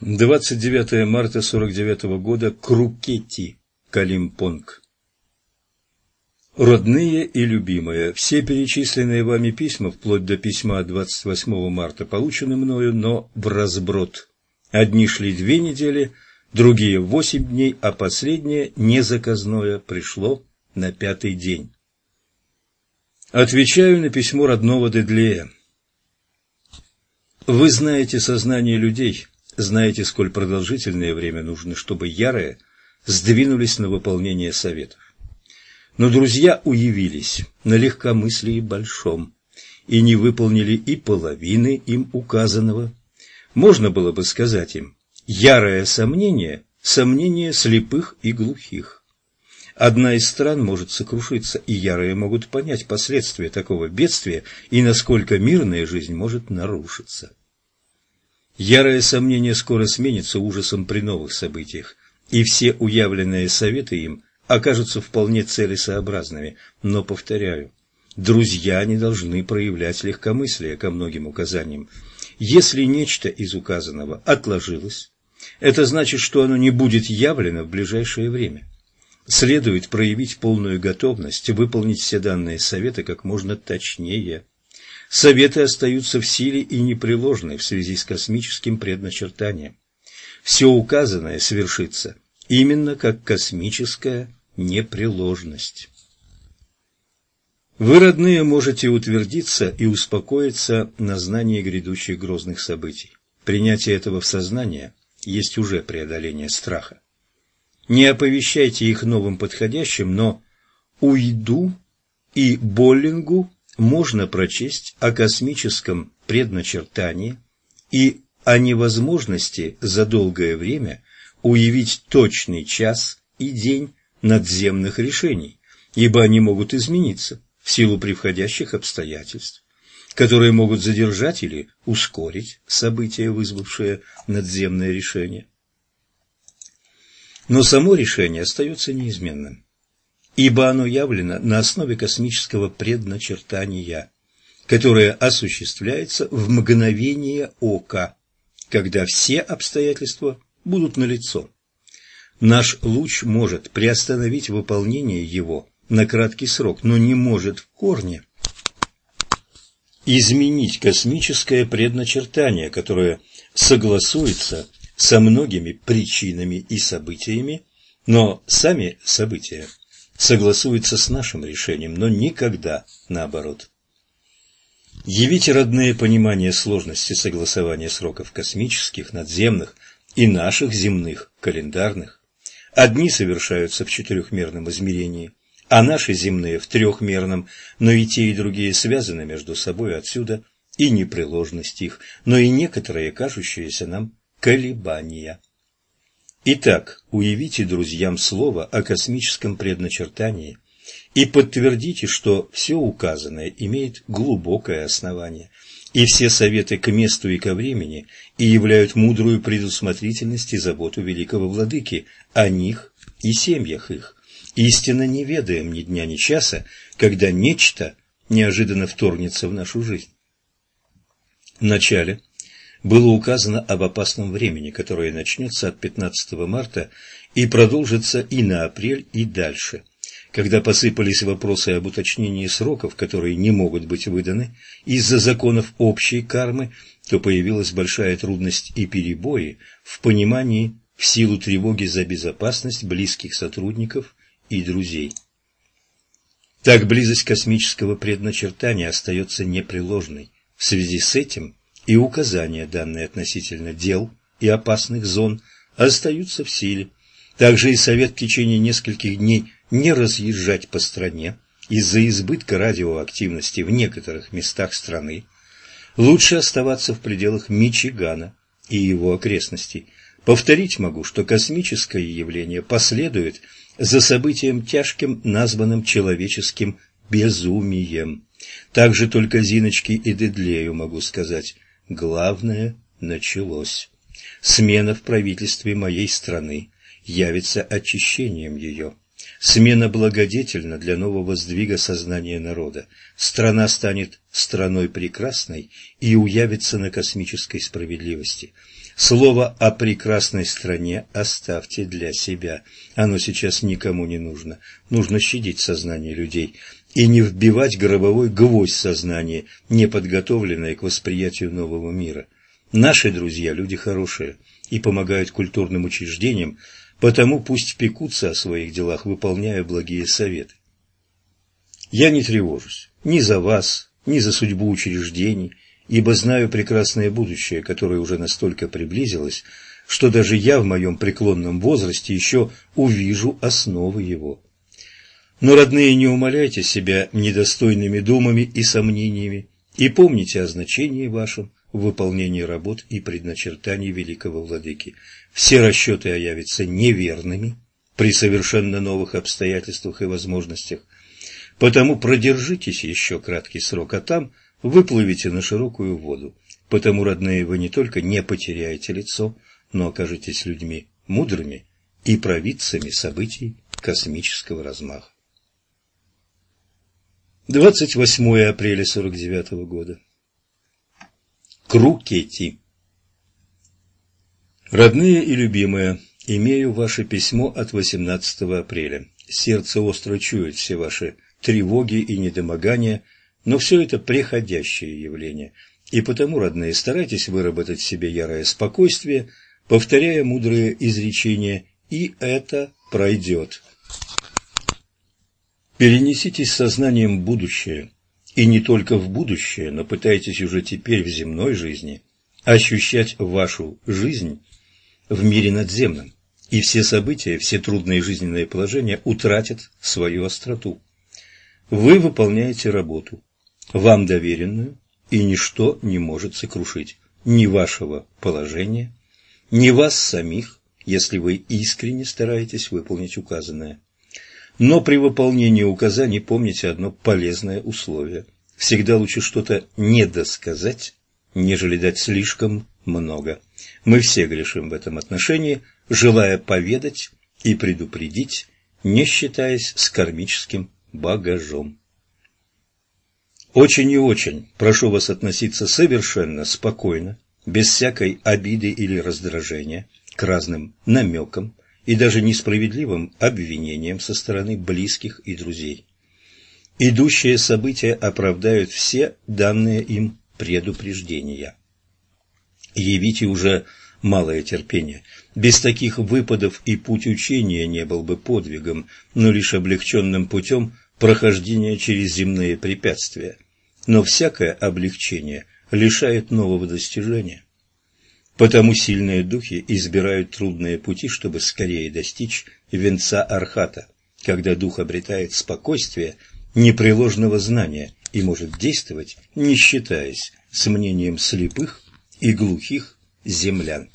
29 марта 49 года. Крукетти, Калимпонг. Родные и любимые, все перечисленные вами письма, вплоть до письма 28 марта, получены мною, но в разброд. Одни шли две недели, другие восемь дней, а последнее, незаказное, пришло на пятый день. Отвечаю на письмо родного Дедлея. Вы знаете сознание людей – знаете, сколь продолжительное время нужно, чтобы ярые сдвинулись на выполнение советов. Но друзья уявились на легкомыслии большом и не выполнили и половины им указанного. Можно было бы сказать им, ярое сомнение – сомнение слепых и глухих. Одна из стран может сокрушиться, и ярые могут понять последствия такого бедствия и насколько мирная жизнь может нарушиться. Ярое сомнение скоро сменится ужасом при новых событиях, и все уявленные советы им окажутся вполне целесообразными. Но, повторяю, друзья не должны проявлять легкомыслие ко многим указаниям. Если нечто из указанного отложилось, это значит, что оно не будет явлено в ближайшее время. Следует проявить полную готовность выполнить все данные советы как можно точнее. Советы остаются в силе и непреложны в связи с космическим предначертанием. Все указанное свершится именно как космическая непреложность. Вы, родные, можете утвердиться и успокоиться на знании грядущих грозных событий. Принятие этого в сознание есть уже преодоление страха. Не оповещайте их новым подходящим, но «уйду» и «боллингу» можно прочесть о космическом предначертании и о невозможности за долгое время уявить точный час и день надземных решений, ибо они могут измениться в силу приходящих обстоятельств, которые могут задержать или ускорить события, вызвавшие надземное решение. Но само решение остается неизменным ибо оно явлено на основе космического предначертания, которое осуществляется в мгновение ока, когда все обстоятельства будут налицо. Наш луч может приостановить выполнение его на краткий срок, но не может в корне изменить космическое предначертание, которое согласуется со многими причинами и событиями, но сами события согласуется с нашим решением, но никогда наоборот. Явите родные понимание сложности согласования сроков космических, надземных и наших земных, календарных. Одни совершаются в четырехмерном измерении, а наши земные в трехмерном, но и те, и другие связаны между собой отсюда и непреложность их, но и некоторые кажущиеся нам колебания. Итак, уявите друзьям слово о космическом предначертании и подтвердите, что все указанное имеет глубокое основание, и все советы к месту и ко времени и являют мудрую предусмотрительность и заботу великого владыки о них и семьях их. Истинно не ведаем ни дня, ни часа, когда нечто неожиданно вторгнется в нашу жизнь. Вначале было указано об опасном времени, которое начнется от 15 марта и продолжится и на апрель, и дальше. Когда посыпались вопросы об уточнении сроков, которые не могут быть выданы из-за законов общей кармы, то появилась большая трудность и перебои в понимании в силу тревоги за безопасность близких сотрудников и друзей. Так близость космического предначертания остается непреложной. В связи с этим и указания, данные относительно дел и опасных зон, остаются в силе. Также и совет в течение нескольких дней не разъезжать по стране из-за избытка радиоактивности в некоторых местах страны. Лучше оставаться в пределах Мичигана и его окрестностей. Повторить могу, что космическое явление последует за событием тяжким, названным человеческим безумием. Также только Зиночке и Дедлею могу сказать – Главное началось. Смена в правительстве моей страны явится очищением ее. Смена благодетельна для нового сдвига сознания народа. Страна станет страной прекрасной и уявится на космической справедливости. Слово о прекрасной стране оставьте для себя. Оно сейчас никому не нужно. Нужно щадить сознание людей и не вбивать гробовой гвоздь сознания, не подготовленное к восприятию нового мира. Наши друзья – люди хорошие и помогают культурным учреждениям, потому пусть пекутся о своих делах, выполняя благие советы. Я не тревожусь ни за вас, ни за судьбу учреждений, ибо знаю прекрасное будущее, которое уже настолько приблизилось, что даже я в моем преклонном возрасте еще увижу основы его. Но, родные, не умоляйте себя недостойными думами и сомнениями, и помните о значении вашем в выполнении работ и предначертаний великого владыки. Все расчеты оявятся неверными при совершенно новых обстоятельствах и возможностях. Потому продержитесь еще краткий срок, а там выплывете на широкую воду. Потому, родные, вы не только не потеряете лицо, но окажетесь людьми мудрыми и провидцами событий космического размаха. 28 апреля 49 года. Крукети. Родные и любимые, имею ваше письмо от 18 апреля. Сердце остро чует все ваши тревоги и недомогания, но все это преходящее явление. И потому, родные, старайтесь выработать в себе ярое спокойствие, повторяя мудрые изречения, и это пройдет. Перенеситесь сознанием в будущее, и не только в будущее, но пытайтесь уже теперь в земной жизни ощущать вашу жизнь в мире надземном, и все события, все трудные жизненные положения утратят свою остроту. Вы выполняете работу, вам доверенную, и ничто не может сокрушить ни вашего положения, ни вас самих, если вы искренне стараетесь выполнить указанное. Но при выполнении указаний помните одно полезное условие. Всегда лучше что-то недосказать, нежели дать слишком много. Мы все грешим в этом отношении, желая поведать и предупредить, не считаясь с кармическим багажом. Очень и очень прошу вас относиться совершенно спокойно, без всякой обиды или раздражения, к разным намекам, и даже несправедливым обвинением со стороны близких и друзей. Идущие события оправдают все данные им предупреждения. Явите уже малое терпение. Без таких выпадов и путь учения не был бы подвигом, но лишь облегченным путем прохождения через земные препятствия. Но всякое облегчение лишает нового достижения. Потому сильные духи избирают трудные пути, чтобы скорее достичь венца архата, когда дух обретает спокойствие непреложного знания и может действовать, не считаясь с мнением слепых и глухих землян.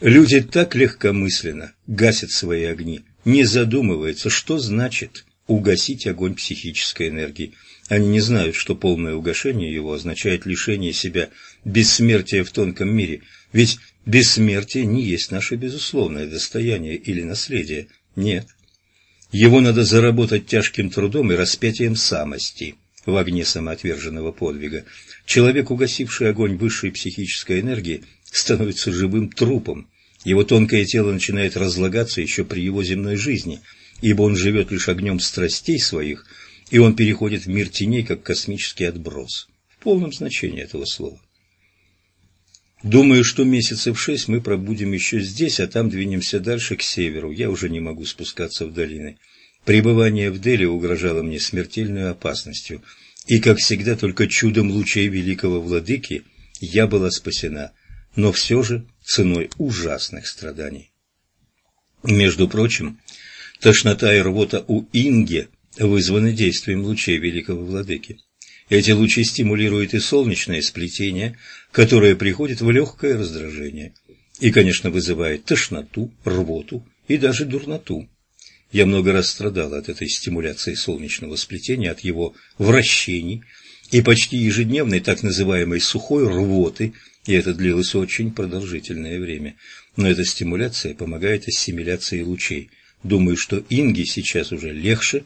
Люди так легкомысленно гасят свои огни, не задумываются, что значит угасить огонь психической энергии – они не знают, что полное угошение его означает лишение себя бессмертия в тонком мире, ведь бессмертие не есть наше безусловное достояние или наследие. Нет. Его надо заработать тяжким трудом и распятием самости в огне самоотверженного подвига. Человек, угасивший огонь высшей психической энергии, становится живым трупом. Его тонкое тело начинает разлагаться еще при его земной жизни, ибо он живет лишь огнем страстей своих – и он переходит в мир теней, как космический отброс, в полном значении этого слова. Думаю, что месяцев шесть мы пробудем еще здесь, а там двинемся дальше к северу. Я уже не могу спускаться в долины. Пребывание в Дели угрожало мне смертельной опасностью, и, как всегда, только чудом лучей великого владыки я была спасена, но все же ценой ужасных страданий. Между прочим, тошнота и рвота у Инге – вызваны действием лучей великого владыки. Эти лучи стимулируют и солнечное сплетение, которое приходит в легкое раздражение и, конечно, вызывает тошноту, рвоту и даже дурноту. Я много раз страдал от этой стимуляции солнечного сплетения, от его вращений и почти ежедневной так называемой сухой рвоты, и это длилось очень продолжительное время. Но эта стимуляция помогает ассимиляции лучей, думаю, что Инге сейчас уже легче,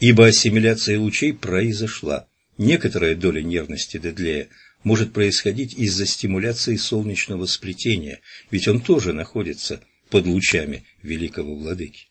ибо ассимиляция лучей произошла. Некоторая доля нервности Дедлея может происходить из-за стимуляции солнечного сплетения, ведь он тоже находится под лучами великого владыки.